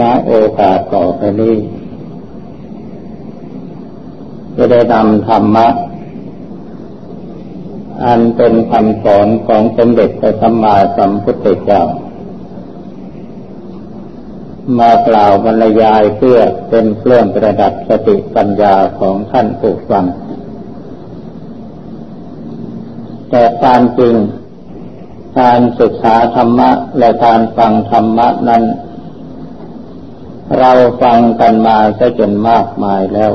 ณโอกาสต่อไปนี้จะได้นำธรรมะ อันเป็นคำสอนของสมเด็จพระสัมมาสัมพุทธเจ้ามากล่าวบรรยายเพื่อเป็นเครื่องประดับสติปัญญาของท่านผู้ฟัง แต่การจริงการศึกษาธรรมะและการฟังธรรมะนั้น เราฟังกันมาซะจนมากมายแล้ว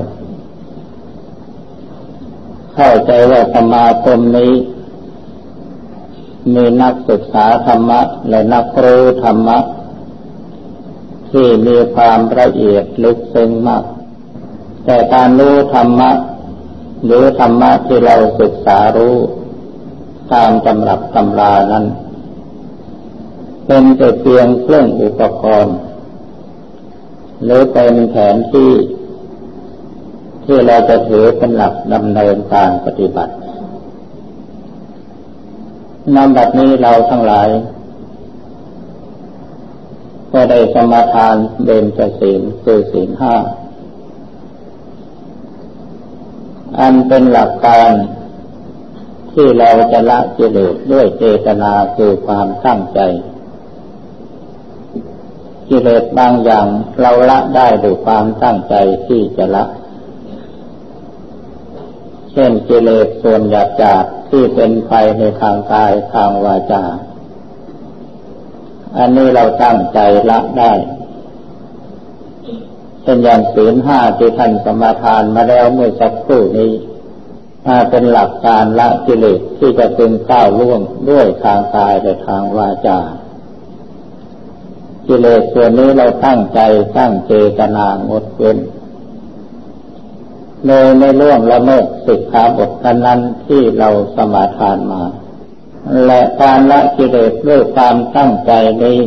เข้าใจว่าสมาคมนี้ มีนักศึกษาธรรมะ และนักรู้ธรรมะ ที่มีความละเอียดลึกซึ้งมาก แต่การรู้ธรรมะ หรือธรรมะที่เราศึกษารู้ตามตำรับตำรานั้น เป็นแต่เพียงเครื่องอุปกรณ์ หรือเป็นแผนที่ ที่เราจะถือเป็นหลักดำเนินการปฏิบัตินำแบบนี้เราทั้งหลาย ก็ได้สมาทานเบญจศีลคือศีลห้า อันเป็นหลักการที่เราจะละกิเลสด้วยเจตนาคือความตั้งใจ กิเลสบางอย่างเราละได้ด้วยความตั้งใจที่จะละ เช่นกิเลสส่วนหยาบจาบที่เป็นไฟในทางกายทางวาจา อันนี้เราตั้งใจละได้เช่นอย่างศีลห้าที่ท่านสมาทานมาแล้วเมื่อสักครู่นี้มาเป็นหลักการละกิเลสที่จะเป็นก้าวล่วงด้วยทางกายและทางวาจา กิเลสส่วนนี้เราตั้งใจตั้งเจตนางดเว้นเลยไม่ล่วงละเมิดสิกขาบทนั้นที่เราสมาทานมา และการละกิเลสด้วยความตั้งใจนี้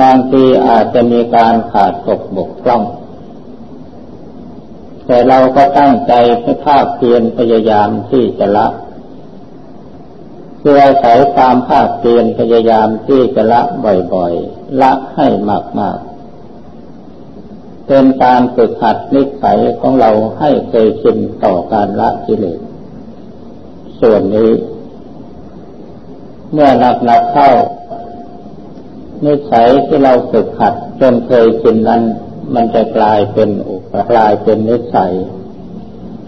บางทีอาจจะมีการขาดตกบกพร่อง แต่เราก็ตั้งใจภาคเพียรพยายามที่จะละ เพื่ออาศัยความภาคเพียรพยายามที่จะละบ่อยๆ ละให้มากๆ เป็นการฝึกหัดนิสัยของเราให้เคยชินต่อการละกิเลสส่วนนี้ เมื่อหนักหนักเข้า นิสัยที่เราฝึกหัดจนเคยชินนั้น มันจะกลายเป็นอุปกลายเป็นนิสัย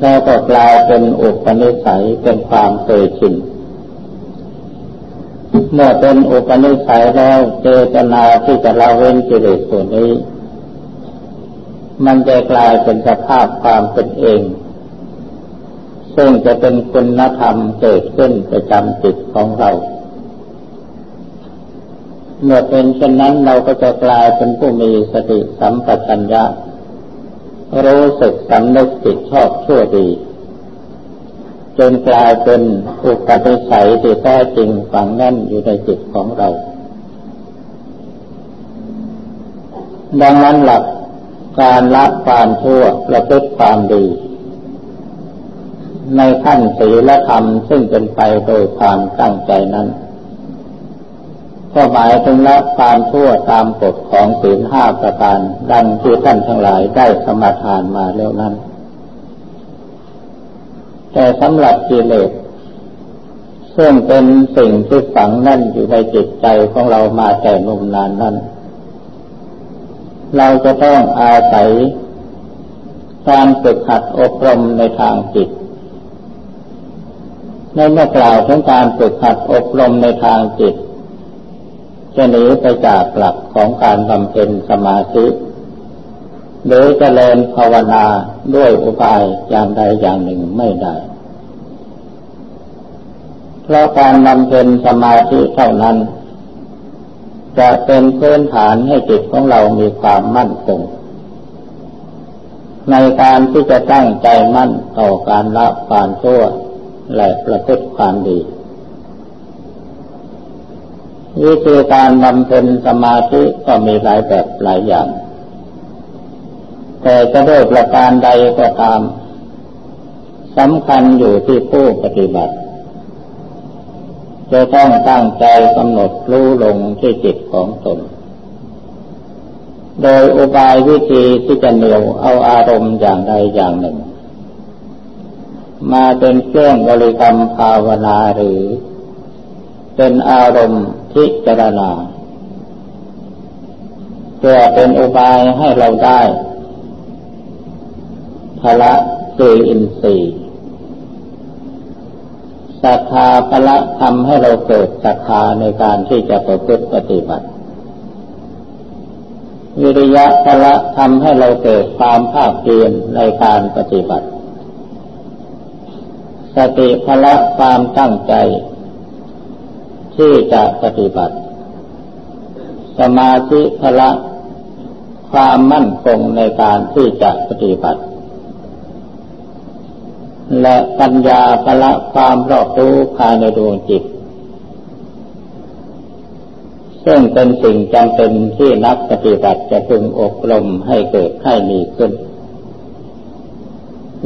แล้วก็กลายเป็นอุปนิสัยเป็นความเคยชิน เมื่อเป็นอุปนิสัยแล้วเจตนาที่จะละเว้นกิเลสส่วนนี้ มันจะกลายเป็นสภาพความเป็นเอง ซึ่งจะเป็นคุณธรรมเกิดขึ้นประจำจิตของเรา เมื่อเป็นเช่นนั้นเราก็จะกลายเป็นผู้มีสติสัมปชัญญะรู้สึกสำนึกผิดชอบชั่วดี จนกลายเป็นอุปนิสัยที่แท้จริงฝังแน่นอยู่ในจิตของเรา ดังนั้นหลักการละความชั่วประพฤติความดี ในขั้นศีลธรรมซึ่งเป็นไปโดยความตั้งใจนั้นก็หมายถึงละความชั่วตามกฎของศีลห้าประการ ดังที่ท่านทั้งหลายได้สมาทานมาแล้วนั้น แต่สำหรับกิเลสซึ่งเป็นสิ่งที่ฝังแน่นอยู่ในจิตใจของเรามาแต่นุ่มนานนั้น เราจะต้องอาศัยการฝึกหัดอบรมในทางจิต ในเมื่อกล่าวถึงการฝึกหัดอบรมในทางจิต จะหนีไปจากหลักของการบำเพ็ญสมาธิหรือจเจริญภาวนาด้วยอุบายอย่างใดอย่างหนึ่งไม่ได้ เพราะการบำเพ็ญสมาธิเท่านั้น จะเป็นพื้นฐานให้จิตของเรามีความมั่นคงในการที่จะตั้งใจมั่นต่อการละความชั่วและประพฤติความดี วิธีการบำเพ็ญสมาธิก็มีหลายแบบหลายอย่าง แต่จะด้วยประการใดก็ตามสำคัญอยู่ที่ผู้ปฏิบัติ จะต้องตั้งใจกำหนดรู้ลงที่จิตของตน โดยอุบายวิธีที่จะเหนียวเอาอารมณ์อย่างใดอย่างหนึ่ง มาเป็นเครื่องบริกรรมภาวนาหรือ เป็นอารมณ์พิจารณาเพื่อเป็นอุบายให้เราได้พละคืออินทรีย์ ศรัทธาพละทำให้เราเกิดศรัทธาในการที่จะประพฤติปฏิบัติ วิริยะพละทำให้เราเกิดความภาคเพียรในการปฏิบัติ สติพละความตั้งใจ ที่จะปฏิบัติ สมาธิพละความมั่นคงในการที่จะปฏิบัติ และปัญญาพละความรอบรู้ภายในดวงจิต ซึ่งเป็นสิ่งจำเป็นที่นักปฏิบัติจะพึงอบรมให้เกิดให้มีขึ้น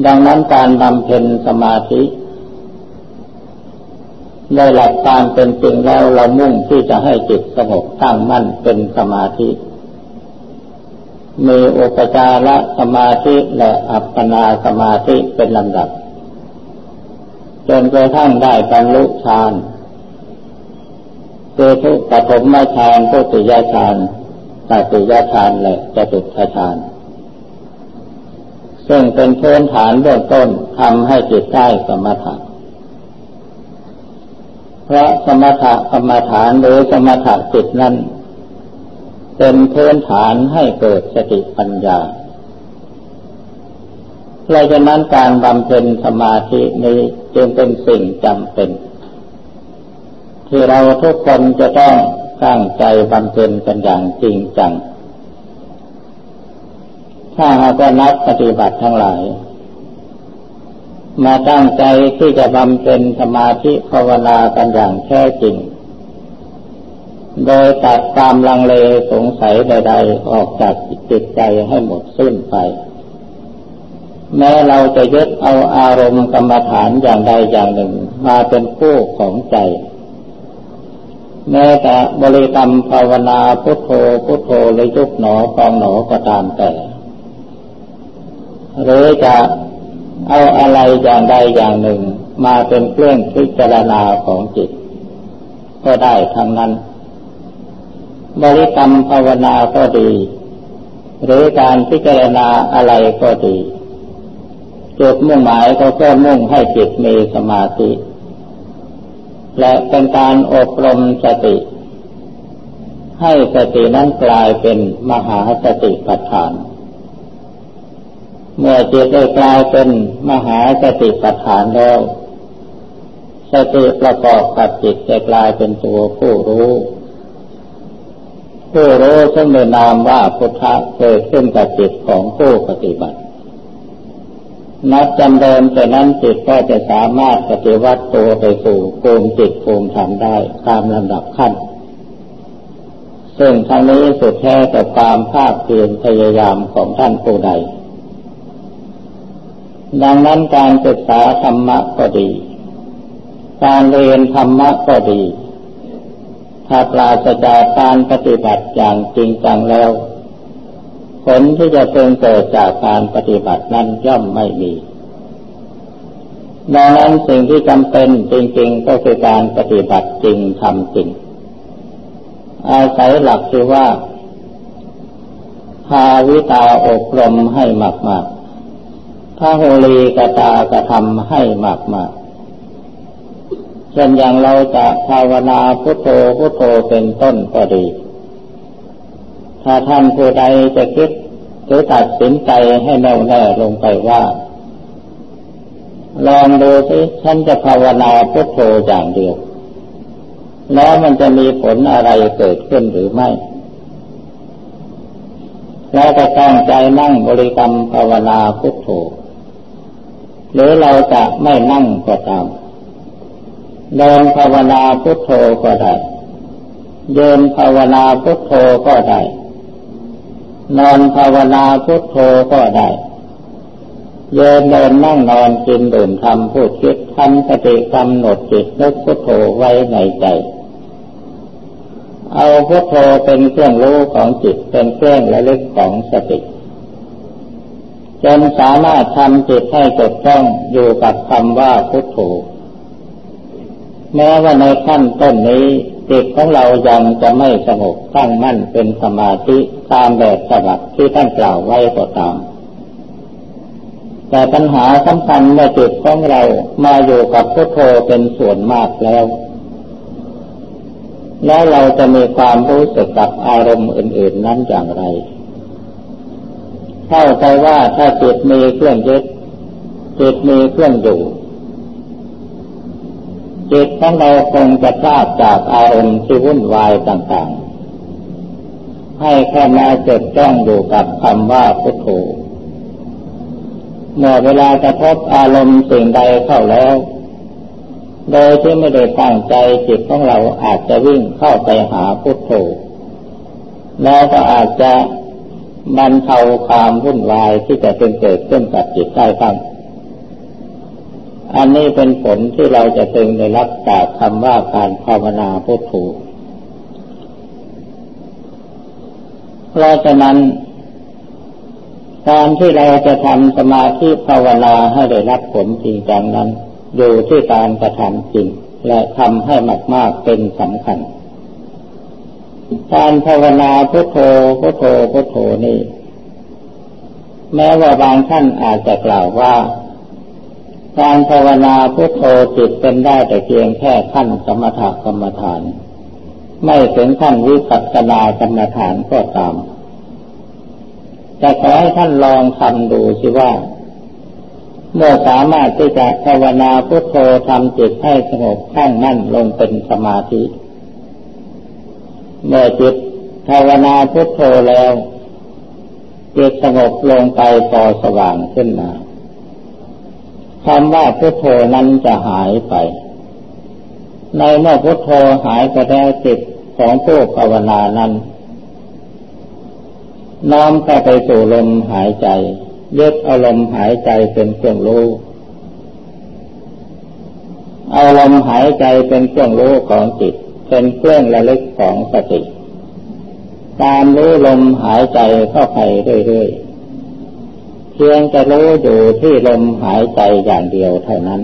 ดังนั้นการบำเพ็ญสมาธิในหลักการเป็นจริงแล้วเรามุ่งที่จะให้จิตสงบตั้งมั่นเป็นสมาธิ มีอุปจารสมาธิและอัปปนาสมาธิเป็นลำดับ จนกระทั่งได้บรรลุฌานคือทุกปฐมฌานทุติยฌานตติยฌานและจตุตฌาน ซึ่งเป็นพื้นฐานเบื้องต้นทำให้จิตได้สมถะเพราะสมถะกรรมฐานหรือสมถะจิตนั้น เป็นพื้นฐานให้เกิดสติปัญญา เพราะฉะนั้นการบำเพ็ญสมาธินี้จึงเป็นสิ่งจำเป็น ที่เราทุกคนจะต้องตั้งใจบำเพ็ญกันอย่างจริงจัง ถ้าหากว่านักปฏิบัติทั้งหลาย มาตั้งใจที่จะบำเพ็ญสมาธิภาวนากันอย่างแท้จริง โดยตัดความลังเลสงสัยใด ๆ ออกจากจิตใจให้หมดสิ้นไป แม้เราจะยึดเอาอารมณ์กรรมฐานอย่างใดอย่างหนึ่ง มาเป็นคู่ของใจ แม้แต่บริกรรมภาวนาพุทโธพุทโธเลยยุบหนอฟองหนอก็ตามแต่ หรือจะเอาอะไรอย่างใดอย่างหนึ่ง มาเป็นเครื่องพิจารณาของจิต ก็ได้ทั้งนั้น บริกรรมภาวนาก็ดี หรือการพิจารณาอะไรก็ดี จุดมุ่งหมายก็เพื่อมุ่งให้จิตมีสมาธิ และเป็นการอบรมสติ ให้สตินั้นกลายเป็นมหาสติปัฏฐาน เมื่อจิตได้กลายเป็นมหาสติปัฏฐานแล้ว สติประกอบกับจิตจะกลายเป็นตัวผู้รู้ผู้รู้ซึ่งในนามว่าพุทธะเกิดขึ้นกับจิตของผู้ปฏิบัติ นับจำเดิมแต่นั้นจิตก็จะสามารถปฏิวัติตัวไปสู่ภูมิจิตภูมิธรรมได้ตามลำดับขั้น ซึ่งทั้งนี้สุดแท้แต่ความภาคเพียรพยายามของท่านผู้ใด ดังนั้นการศึกษาธรรมะก็ดี การเรียนธรรมะก็ดี ถ้าปราศจากการปฏิบัติอย่างจริงจังแล้ว ผลที่จะเพิ่งเกิดจากการปฏิบัตินั้นย่อมไม่มี ดังนั้นสิ่งที่จำเป็นจริงๆก็คือการปฏิบัติจริงทำจริง อาศัยหลักที่ว่าพาวิตาอบรมให้มากๆพาโหรีกตากระทำให้มากๆเช่นอย่างเราจะภาวนาพุทโธพุทโธเป็นต้นก็ดี ถ้าท่านผู้ใดจะคิดหรือตัดสินใจให้แน่วแน่ลงไปว่า ลองดูสิฉันจะภาวนาพุทโธอย่างเดียว แล้วมันจะมีผลอะไรเกิดขึ้นหรือไม่ แล้วก็ตั้งใจนั่งบริกรรมภาวนาพุทโธ หรือเราจะไม่นั่งก็ตามเดินภาวนาพุทโธก็ได้เดินภาวนาพุทโธก็ได้ นอนภาวนาพุทโธก็ได้เยินเดินนั่งนอนกินดื่มทำพูดคิดทำสติกำหนดจิตนึกพุทโธไว้ในใจ เอาพุทโธเป็นเครื่องรู้ของจิตเป็นเครื่องระลึกของสติจนสามารถทำจิตให้จดจ้องอยู่กับคำว่าพุทโธแม้ว่าในขั้นต้นนี้ จิตของเรายังจะไม่สงบตั้งมั่นเป็นสมาธิตามแบบฉบับที่ท่านกล่าวไว้ก็ตาม แต่ปัญหาสำคัญเมื่อจิตของเรามาอยู่กับพุทโธเป็นส่วนมากแล้ว แล้วเราจะมีความรู้สึกกับอารมณ์อื่น ๆนั้นอย่างไร เข้าใจว่าถ้าจิตมีเครื่องยึดจิตมีเครื่องอยู่ จิตของเราคงจะพลาดจากอารมณ์ที่วุ่นวายต่างๆ ให้แค่มาจดจ้องอยู่กับคำว่าพุทโธเมื่อเวลากระทบอารมณ์สิ่งใดเข้าแล้ว โดยที่ไม่ได้ตั้งใจจิตของเราอาจจะวิ่งเข้าไปหาพุทโธแล้วก็อาจจะบรรเทาความวุ่นวายที่จะเป็นเกิดขึ้นกับจิตได้บ้าง อันนี้เป็นผลที่เราจะตึงได้รับจากคำว่าการภาวนาพุทโธเพราะฉะนั้นการที่เราจะทำสมาธิภาวนาให้ได้รับผลจริงจังนั้น อยู่ที่การกระทำจริง และทำให้มากๆเป็นสำคัญ การภาวนาพุทโธพุทโธพุทโธนี่แม้ว่าบางท่านอาจจะกล่าวว่า การภาวนาพุทโธจิตเป็นได้แต่เพียงแค่ขั้นสมถกรรมฐาน ไม่ถึงขั้นวิปัสสนากรรมฐานก็ตามจะขอให้ท่านลองทำดูสิว่า เมื่อสามารถที่จะภาวนาพุทโธทำจิตให้สงบข้างนั่นลงเป็นสมาธิ เมื่อจิตภาวนาพุทโธแล้วจิตสงบลงไปต่อสว่างขึ้นมา คำว่าพุทโธนั้นจะหายไป ในเมื่อพุทโธหายไปแล้วจิตของผู้ภาวนานั้นน้อมเข้าไปสู่ลมหายใจยึดอารมณ์หายใจเป็นเครื่องรู้อาลมณ์หายใจเป็นเครื่องรู้ของจิต เป็นเครื่องระลึกของสติ ตามรู้ลมหายใจเข้าไปเรื่อยๆ เพียงจะรู้อยู่ที่ลมหายใจอย่างเดียวเท่านั้น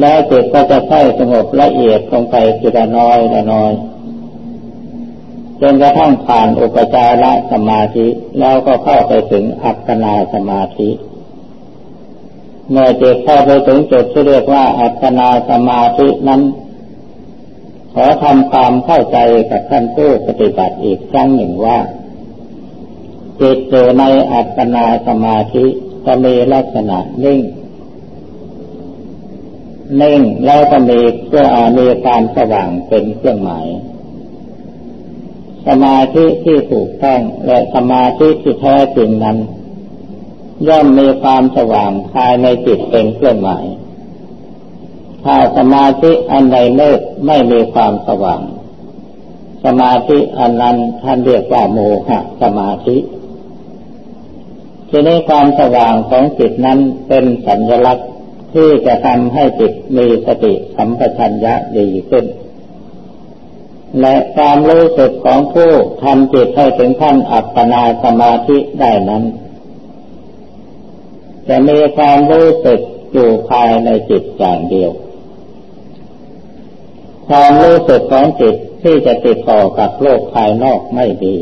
แล้วจิตก็จะค่อยสงบละเอียดลงไปทีละน้อยละน้อยจนกระทั่งผ่านอุปจารสมาธิแล้วก็เข้าไปถึงอัปปนาสมาธิ เมื่อจิตเข้าไปถึงจุดที่เรียกว่าอัปปนาสมาธินั้น ขอทำความเข้าใจกับท่านผู้ปฏิบัติอีกครั้งหนึ่งว่า จิตอยู่ในอัปปนาสมาธิจะมีลักษณะนิ่ง นิ่งแล้วก็มีเพื่อมีการสว่างเป็นเครื่องหมาย สมาธิที่ถูกต้องและสมาธิที่แท้จริงนั้น ย่อมมีความสว่างภายในจิตเป็นเครื่องหมาย ถ้าสมาธิอันใดมืดไม่มีความสว่าง สมาธิอันนั้นท่านเรียกว่าโมหะสมาธิ ทีนี้ความสว่างของจิตนั้นเป็นสัญลักษณ์ที่จะทำให้จิตมีสติสัมปชัญญะดีขึ้น และความรู้สึกของผู้ทำจิตให้ถึงขั้นอัปปนาสมาธิได้นั้น จะมีความรู้สึกอยู่ภายในจิตอย่างเดียว ความรู้สึกของจิตที่จะติดต่อกับโลกภายนอกไม่ดี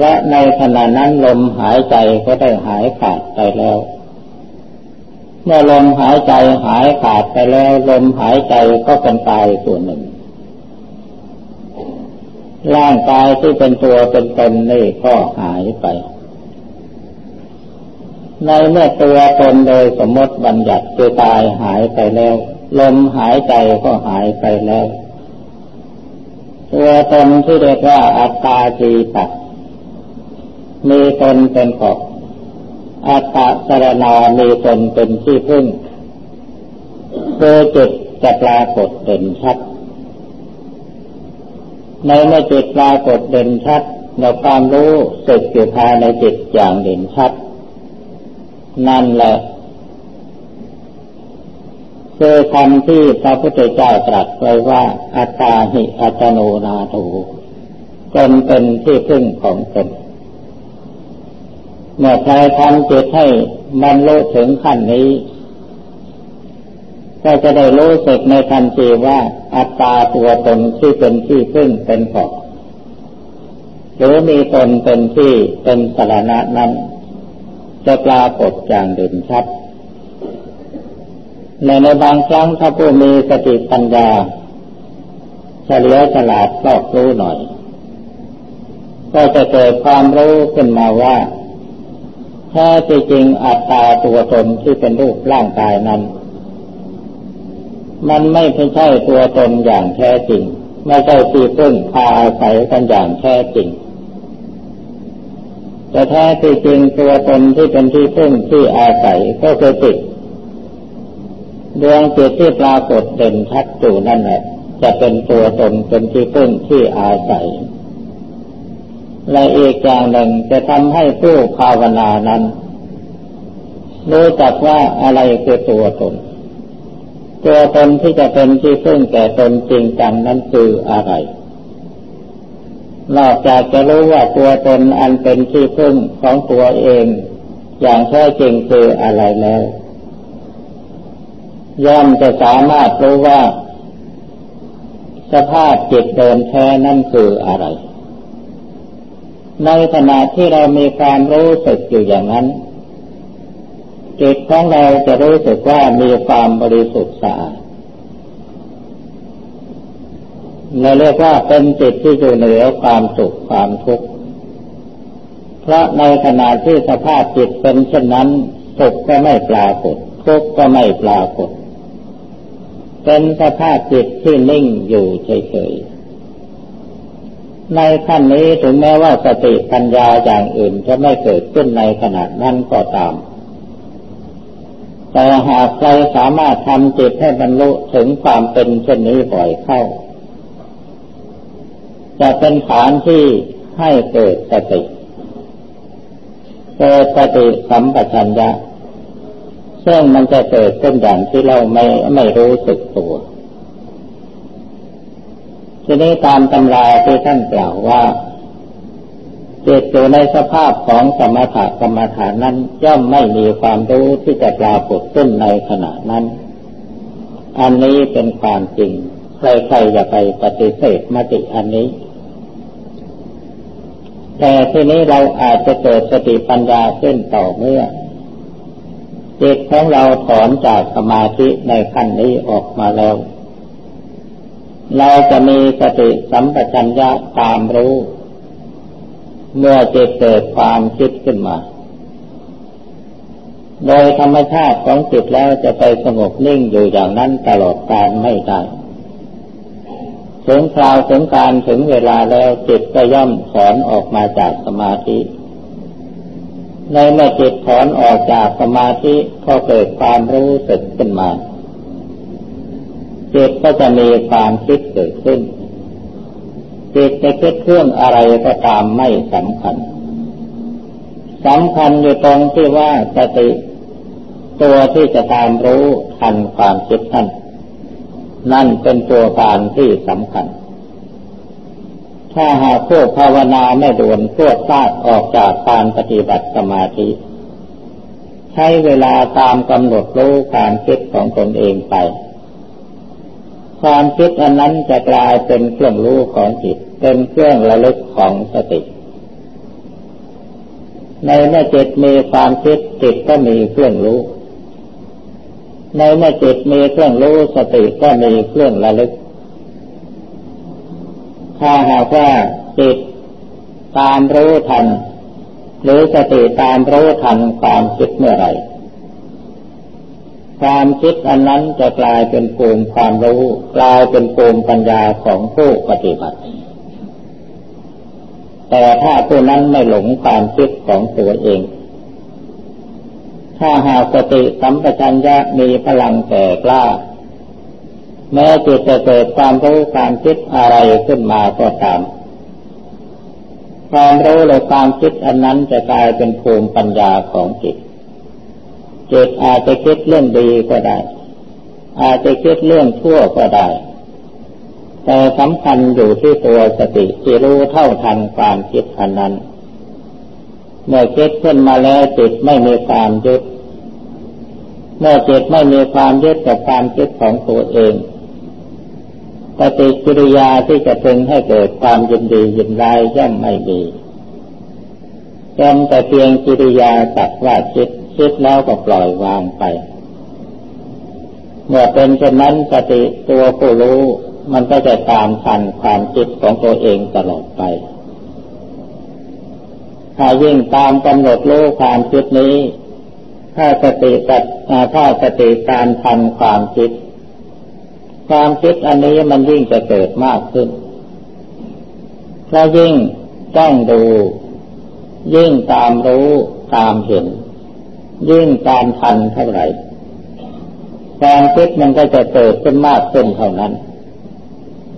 และในขณะนั้นลมหายใจก็ได้หายขาดไปแล้ว เมื่อลมหายใจหายขาดไปแล้ว ลมหายใจก็เป็นตายส่วนหนึ่ง ร่างกายที่เป็นตัวเป็นตนนี่ก็หายไป ในเมื่อตัวตนโดยสมมติบัญญัติคือตายหายไปแล้ว ลมหายใจก็หายไปแล้วตัวตนที่เรียกว่าอัตตาจีตัด มีตนเป็นขอบอัตตะสรณามีตนเป็นที่พึ่งโดยจิตจะปรากฏเด่นชัด ในเมื่อจิตปรากฏเด่นชัดเราความรู้สึกอยู่ภายในจิตอย่างเด่นชัด นั่นแหละคือคำที่พระพุทธเจ้าตรัสไว้ว่าอัตตาหิอัตโนนาโถตนเป็นที่พึ่งของตน เมื่อใครทำจิตให้บรรลุถึงขั้นนี้ ก็จะได้รู้สึกในทันทีว่าอัตตาตัวตนที่เป็นที่พึ่งเป็นเกาะหรือมีตนเป็นที่เป็นสารณะนั้น จะปรากฏอย่างเด่นชัดในในบางครั้งถ้าผู้มีสติปัญญาเฉลียวฉลาดรอบรู้หน่อย ก็จะเกิดความรู้ขึ้นมาว่า แท้จริงอัตตาตัวตนที่เป็นรูปร่างกายนั้น มันไม่ใช่ตัวตนอย่างแท้จริง ไม่ใช่ที่พึ่งพาอาศัยกันอย่างแท้จริง แต่แท้จริงตัวตนที่เป็นที่พึ่งที่อาศัยก็คือจิตดวงจิตที่ปรากฏเด่นชัดอยู่นั่นแหละจะเป็นตัวตนเป็นที่พึ่งที่อาศัย และอีกอย่างหนึ่งจะทำให้ผู้ภาวนานั้น รู้จักว่าอะไรคือตัวตน ตัวตนที่จะเป็นที่พึ่งแก่ตนจริงจังนั้นคืออะไร นอกจากจะรู้ว่าตัวตนอันเป็นที่พึ่งของตัวเอง อย่างแท้จริงคืออะไรแล้วย่อมจะสามารถรู้ว่า สภาพจิตเดินแท้นั่นคืออะไร ในขณะที่เรามีความรู้สึกอยู่อย่างนั้นจิตของเราจะรู้สึกว่ามีความบริสุทธิ์สะอาดเราเรียกว่าเป็นจิตที่อยู่เหนือความสุขความทุกข์ เพราะในขณะที่สภาพจิตเป็นเช่นนั้นสุขก็ไม่ปรากฏทุกข์ก็ไม่ปรากฏ เป็นสภาพจิตที่นิ่งอยู่เฉยๆ ในขั้นนี้ถึงแม้ว่าสติปัญญาอย่างอื่นจะไม่เกิดขึ้นในขณะนั้นก็ตาม แต่หากใครสามารถทำจิตให้บรรลุถึงความเป็นเช่นนี้บ่อยเข้า จะเป็นฐานที่ให้เกิดสติเกิดสติสัมปชัญญะซึ่งมันจะเกิดขึ้นอย่างที่เราไม่ไม่รู้สึกตัว ทีนี้ตามตำราที่ท่านกล่าวว่าจิตอยู่ในสภาพของสมถะกรรมฐานนั้นย่อมไม่มีความรู้ที่จะปรากฏขึ้นในขณะนั้น อันนี้เป็นความจริง ใครๆจะไปปฏิเสธมติอันนี้ แต่ทีนี้เราอาจจะเกิดสติปัญญาขึ้นต่อเมื่อจิตของเราถอนจากสมาธิในขั้นนี้ออกมาแล้ว เราจะมีสติสัมปชัญญะตามรู้ เมื่อจิตเกิดความคิดขึ้นมา โดยธรรมชาติของจิตแล้วจะไปสงบนิ่งอยู่อย่างนั้นตลอดกาลไม่ได้ถึงคราวถึงการถึงเวลาแล้วจิตก็ย่อมถอนออกมาจากสมาธิ ในเมื่อจิตถอนออกจากสมาธิก็เกิดความรู้สึกขึ้นมา จิตก็จะมีความคิดเกิดขึ้น จิตจะคิดเครื่องอะไรก็ตามไม่สำคัญสำคัญอยู่ตรงที่ว่าสติ ตัวที่จะตามรู้ทันความคิดนั้นนั่นเป็นตัวการที่สำคัญ ถ้าหากผู้ภาวนาไม่ด่วนพวดพลาดออกจากการปฏิบัติสมาธิ ใช้เวลาตามกำหนดรู้การคิดของตนเองไป ความคิดอันนั้นจะกลายเป็นเครื่องรู้ของจิต เป็นเครื่องระลึกของสติ ในเมื่อจิตมีความคิดจิตก็มีเครื่องรู้ ในเมื่อจิตมีเครื่องรู้สติก็มีเครื่องระลึก ถ้าหากว่าจิตตามรู้ทัน หรือสติตามรู้ทันความคิดเมื่อไร ความคิดอันนั้นจะกลายเป็นภูมิความรู้ กลายเป็นภูมิปัญญาของผู้ปฏิบัติ แต่ถ้าผู้นั้นไม่หลงความคิดของตัวเอง ถ้าหากสติสัมปชัญญะมีพลังแก่กล้า แม้จิตจะเกิดความรู้ความคิดอะไรขึ้นมาก็ตามความรู้หรือความคิดอันนั้นจะกลายเป็นภูมิปัญญาของจิต จิตอาจจะคิดเรื่องดีก็ได้ อาจจะคิดเรื่องชั่วก็ได้ แต่สำคัญอยู่ที่ตัวสติที่รู้เท่าทันความคิดอันนั้น เมื่อคิดขึ้นมาแล้วจิตไม่มีความยึดเมื่อจิตไม่มีความยึดกับความคิดของตัวเองปฏิกิริยาที่จะพึงให้เกิดความยินดียินร้ายย่อมไม่มีเป็นแต่เพียงกิริยาสักว่าคิด คิดแล้วก็ปล่อยวางไป เมื่อเป็นเช่นนั้นสติตัวผู้รู้มันก็จะตามทันความคิดของตัวเองตลอดไป ถ้ายิ่งตามกำหนดรู้ความคิดนี้ ถ้าสติตัดถ้าสติตามทันความคิด ความคิดอันนี้มันยิ่งจะเกิดมากขึ้นถ้ายิ่งต้องดู ยิ่งตามรู้ตามเห็น ยิ่งตามทันเท่าไหร่ความคิดมันก็จะเกิดขึ้นมากขึ้นเท่านั้น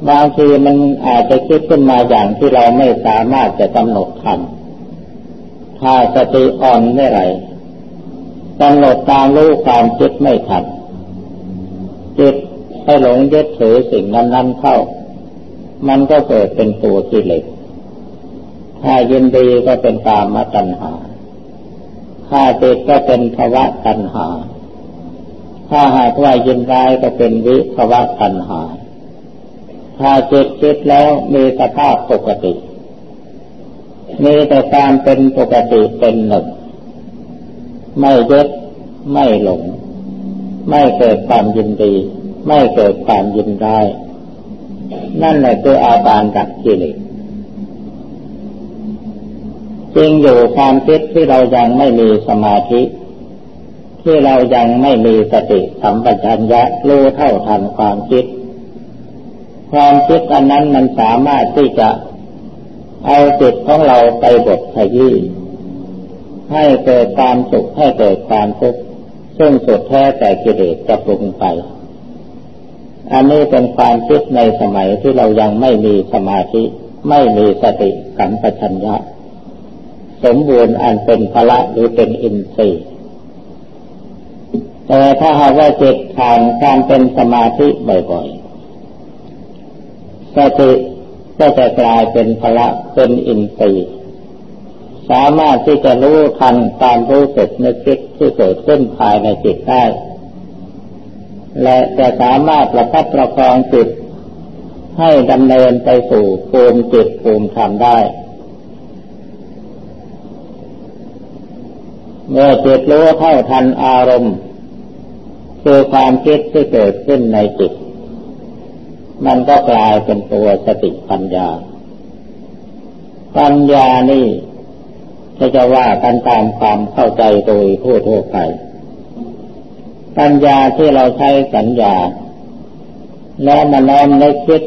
บางทีมันอาจจะคิดขึ้นมาอย่างที่เราไม่สามารถจะกำหนดทันถ้าสติอ่อนเมื่อไรกำหนดตามรู้ความคิดไม่ทันจิตให้หลงยึดถือสิ่งนั้นๆเข้า มันก็เกิดเป็นตัวกิเลสถ้ายินดีก็เป็นตามตัณหา ถ้าติดก็เป็นภวะตัณหา ถ้าหากว่ายินร้ายก็เป็นวิภวะตัณหา ถ้าจิตคิดแล้วมีสภาพปกติ มีแต่ความเป็นปกติเป็นหนึ่ง ไม่ยึดไม่หลง ไม่เกิดความยินดี ไม่เกิดความยินร้าย นั่นแหละคืออาบานดับกิเลส จริงอยู่ความคิดที่เรายังไม่มีสมาธิ ที่เรายังไม่มีสติสัมปชัญญะรู้เท่าทันความคิด ความคิดอันนั้นมันสามารถที่จะเอาจิตของเราไปบดขยี้ให้เกิดความสุขให้เกิดความทุกข์ซึ่งสุดแท้แต่กิเลสจะปรุงไป อันนี้เป็นความคิดในสมัยที่เรายังไม่มีสมาธิ ไม่มีสติสัมปชัญญะ สมบูรณ์อันเป็นพละหรือเป็นอินทรีย์แต่ถ้าหากว่าจิตผ่านการเป็นสมาธิบ่อยๆสติก็จะกลายเป็นพละเป็นอินทรีย์สามารถที่จะรู้ทันการรู้สึกนึกคิดที่เกิดขึ้นภายในจิตได้ และจะสามารถประพัดประคองจิตให้ดำเนินไปสู่ภูมิจิตภูมิธรรมได้ เมื่อจิตรู้เท่าทันอารมณ์คือความคิดที่เกิดขึ้นในจิต มันก็กลายเป็นตัวสติปัญญา ปัญญานี่จะจะว่ากันตามความเข้าใจโดยทั่วทั่วไป ปัญญาที่เราใช้สัญญา แล้วมาน้อมในคิด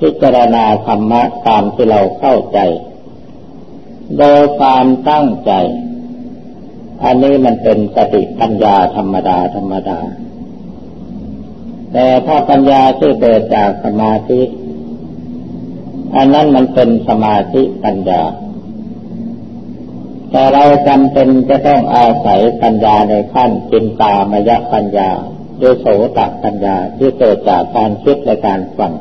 พิจารณาธรรมะตามที่เราเข้าใจ โดยความตั้งใจ อันนี้มันเป็นสติปัญญาธรรมดาธรรมดา แต่ถ้าปัญญาที่เกิดจากสมาธิ อันนั้นมันเป็นสมาธิปัญญา แต่เราจำเป็นจะต้องอาศัยปัญญาในขั้นจินตามยปัญญาโดยโสตปัญญาที่เกิดจากการคิดและการฟัง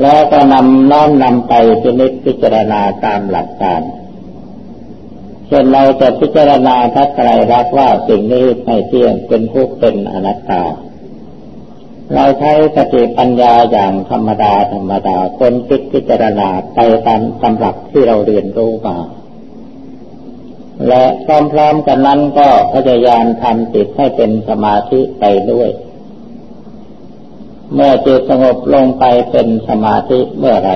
แล้วก็นำน้อมนำไปพินิจพิจารณาตามหลักการ ช่นเราจะพิจารณาทัศไตรรักว่าสิ่งนี้ไม่เที่ยงเป็นทุกข์เป็นอนัตตา เราใช้สติปัญญาอย่างธรรมดาธรรมดาคนคิดพิจารณาไปตามตำรับที่เราเรียนรู้มาและพร้อมๆกันนั้นก็พยายามทำจิตให้เป็นสมาธิไปด้วย เมื่อจิตสงบลงไปเป็นสมาธิเมื่อไร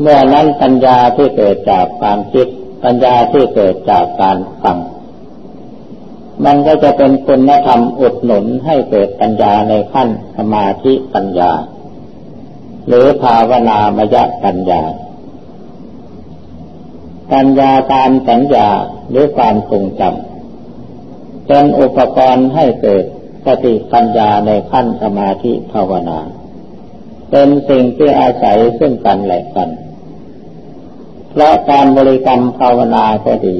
เมื่อนั้นปัญญาที่เกิดจากความคิด ปัญญาที่เกิดจากการฟัง มันก็จะเป็นคุณธรรมอุดหนุนให้เกิดปัญญาในขั้นสมาธิปัญญา หรือภาวนามยปัญญา ปัญญาตามสัญญาหรือความทรงจำเป็นอุปกรณ์ให้เกิดสติปัญญาในขั้นสมาธิภาวนา เป็นสิ่งที่อาศัยซึ่งกันและกัน เพราะการบริกรรมภาวนาก็ดี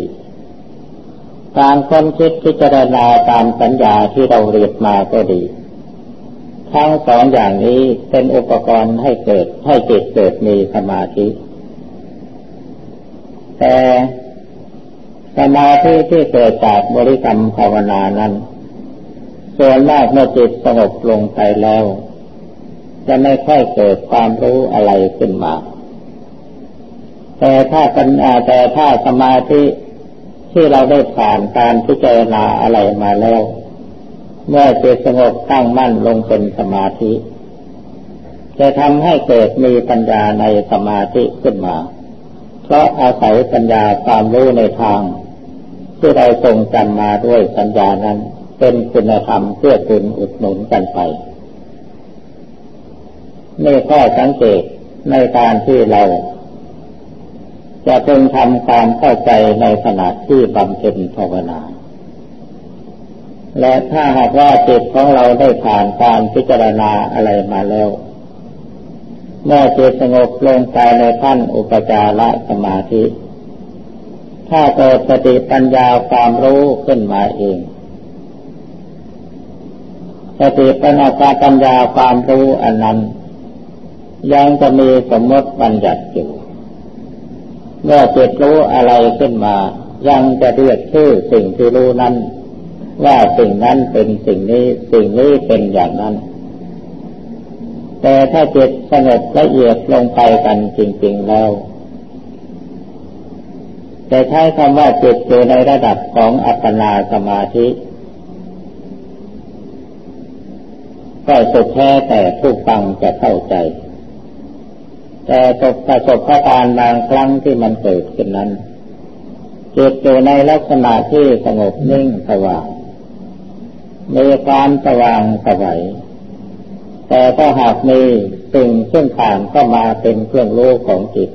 การค้นคิดพิจารณาตามสัญญาที่เราเรียนมาก็ดี ทั้งสองอย่างนี้เป็นอุปกรณ์ให้เกิดให้จิตเกิดมีสมาธิ แต่สมาธิที่เกิดจากบริกรรมภาวนานั้น ส่วนมากเมื่อจิตสงบลงไปแล้ว จะไม่ค่อยเกิดความรู้อะไรขึ้นมา แต่ถ้าปัญญาแต่ถ้าสมาธิที่เราได้ผ่านการพิจารณาอะไรมาแล้ว เมื่อจิตสงบตั้งมั่นลงเป็นสมาธิ จะทำให้เกิดมีปัญญาในสมาธิขึ้นมา เพราะอาศัยปัญญาความรู้ในทาง ที่เราทรงจำมาด้วยสัญญานั้น เป็นคุณธรรมเพื่อคุณอุดหนุนกันไปนี่ข้อสังเกตในการที่เรา จะเพิ่งทำความเข้าใจในขณะที่บำเพ็ญภาวนา และถ้าหากว่าจิตของเราได้ผ่านการพิจารณาอะไรมาแล้ว เมื่อจิตสงบลงไปในขั้นอุปจารสมาธิ ถ้าเกิดสติปัญญาความรู้ขึ้นมาเองสติปัญญาปัญญาความรู้อันนั้น ยังจะมีสมมติบัญญัติอยู่ เมื่อจิตรู้อะไรขึ้นมา ยังจะเรียกชื่อสิ่งที่รู้นั้น ว่าสิ่งนั้นเป็นสิ่งนี้สิ่งนี้เป็นอย่างนั้น แต่ถ้าจิตสงบละเอียดลงไปกันจริง ๆแล้วจะใช้คำว่าจิตอยู่ในระดับของอัปปนาสมาธิก็สุดแท้แต่ผู้ฟังจะเข้าใจ แต่ประสบการณ์บางครั้งที่มันเกิดขึ้นนั้นจิตอยู่ในลักษณะที่สงบนิ่งสว่างมีความสว่างสวัยแต่ถ้าหากมีสิ่งซึ่งผ่านเข้ามาเป็นเครื่องรู้ของจิต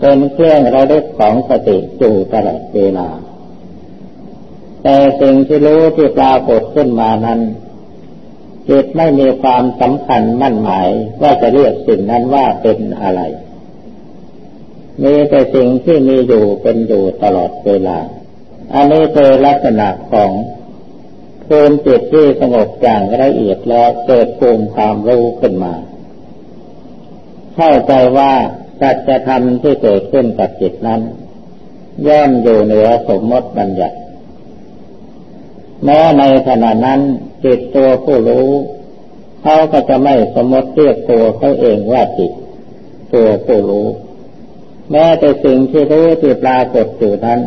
เป็นเครื่องระลึกของสติอยู่ตลอดเวลาแต่สิ่งที่รู้ที่ปรากฏขึ้นมานั้น จิตไม่มีความสำคัญมั่นหมายว่าจะเรียกสิ่งนั้นว่าเป็นอะไร มีแต่สิ่งที่มีอยู่เป็นอยู่ตลอดเวลา อันนี้คือลักษณะของภูมิจิตที่สงบอย่างละเอียดแล้วเกิดภูมิความรู้ขึ้นมา เข้าใจว่าสัจธรรมที่เกิดขึ้นกับจิตนั้นย่อมอยู่เหนือสมมติบัญญัติ แม้ในขณะนั้นจิตตัวผู้รู้เขาก็จะไม่สมมติเรียกตัวเขาเองว่าจิตตัวผู้รู้ แม้แต่สิ่งที่รู้ที่ปรากฏอยู่นั้น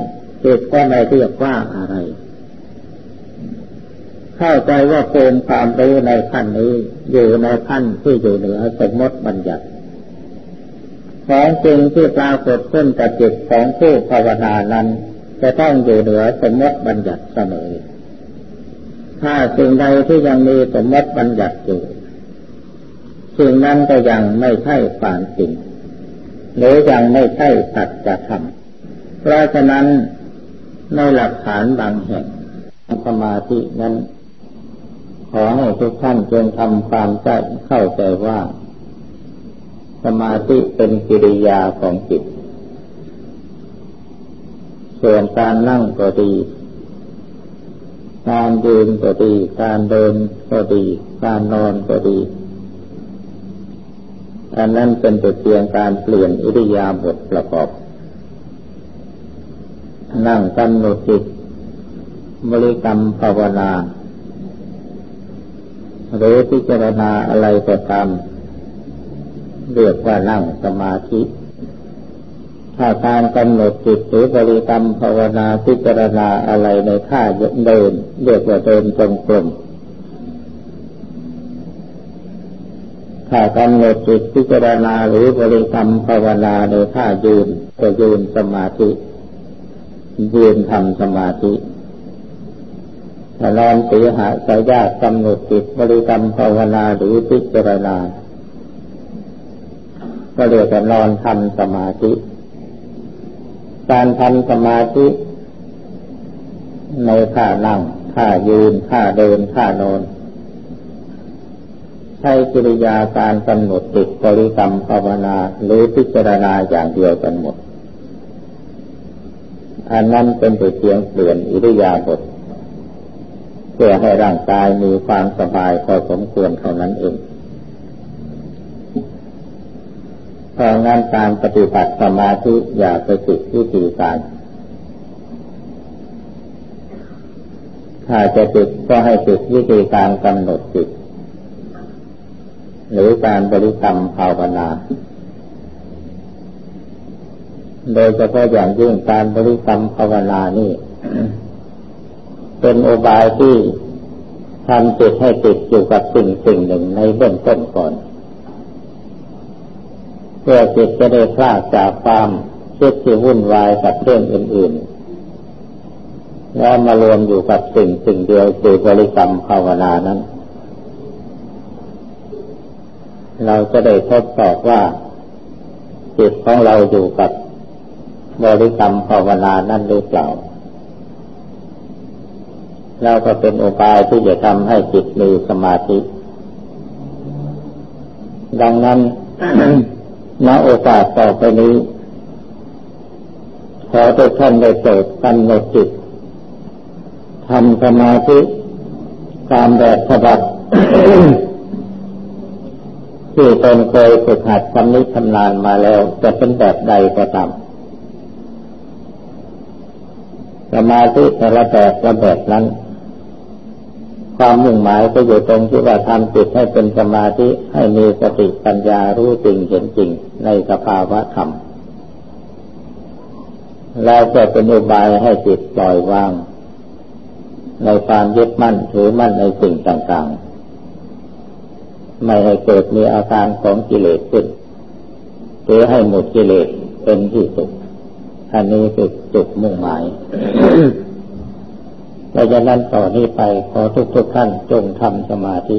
จิตก็ไม่เรียกว่าอะไร เข้าใจว่าภูมิความรู้ในขั้นนี้อยู่ในขั้นที่อยู่เหนือสมมติบัญญัติของจริงที่ปรากฏขึ้นกับจิตของผู้ภาวนานั้น จะต้องอยู่เหนือสมมติบัญญัติเสมอ ถ้าสิ่งใดที่ยังมีสมมติบัญญัติอยู่สิ่งนั้นก็ยังไม่ใช่ความจริงหรือยังไม่ใช่สัจธรรมเพราะฉะนั้นในหลักฐานบางแห่งสมาธินั้น ขอให้ทุกท่านจงทำความใจเข้าใจว่า สมาธิเป็นกิริยาของจิต ส่วนการนั่งก็ดี การยืนก็ดี การเดินก็ดี การนอนก็ดี อันนั้นเป็นแต่เพียงการเปลี่ยนอิริยาบถประกอบ นั่งกำหนดจิตบริกรรมภาวนา หรือพิจารณาอะไรก็ตามเรียกว่านั่งสมาธิ ถ้าการกำหนดจิตหรือบริกรรมภาวนาพิจารณาอะไรในท่าเดินเรียกว่าเดินจงกรมถ้ากำหนดจิตพิจารณาหรือบริกรรมภาวนาในท่ายืนก็ยืนสมาธิ ยืนทำสมาธิถ้านอนสีหาสายากำหนดจิตบริกรรมภาวนาหรือพิจารณาก็เรียกว่านอนทำสมาธิ การทำสมาธิ ในท่านั่งท่ายืนท่าเดินท่านอน ใช้กิริยาการกำหนดจิตบริกรรมภาวนาหรือพิจารณาอย่างเดียวกันหมด อันนั้นเป็นแต่เพียงเปลี่ยนอิริยาบถเพื่อให้ร่างกายมีความสบายพอสมควรเท่านั้นเองเพ ราะงั้นการปฏิบัติสมาธิอย่าไปติดวิธีการ ถ้าจะติดก็ให้ติดวิธีการกำหนดจิต หรือการบริกรรมภาวนา โดยเฉพาะอย่างยิ่งการบริกรรมภาวนานี่ เป็นโอบายที่ทำจิตให้ติดอยู่กับสิ่งสิ่งหนึ่งในเบื้องต้นก่อน เพื่อจิตจะได้คลาดจากความคิดที่วุ่นวายกับเรื่องอื่น ๆ แล้วมารวมอยู่กับสิ่งสิ่งเดียวคือบริกรรมภาวนานั้น เราจะได้ทดสอบว่าจิตของเราอยู่กับบริกรรมภาวนานั้นหรือเปล่าแล้วก็เป็นโอกาสที่จะทำให้จิตมีสมาธิ ดังนั้น ณโอกาสต่อไปนี้ ขอทุกท่านได้โปรดกำหนดจิตทำสมาธิตามแบบฉบับที่ตนเคยฝึกหัดคำนี้ทำนานมาแล้ว จะเป็นแบบใดก็ตามสมาธิแต่ละแบบละแบบนั้น ความมุ่งหมายก็อยู่ตรงที่ว่าทำจิตให้เป็นสมาธิให้มีสติปัญญารู้จริงเห็นจริงในสภาวะธรรมแล้วก็เป็นอุบายให้จิตปล่อยวาง ในความยึดมั่นถือมั่นในสิ่งต่างๆ ไม่ให้เกิดมีอาการของกิเลสขึ้นหรือให้หมดกิเลสเป็นที่สุดอันนี้คือจุดมุ่งหมาย เราจะนั้นต่อนนี้ไปขอทุกทุกท่านจงทำสมาธิ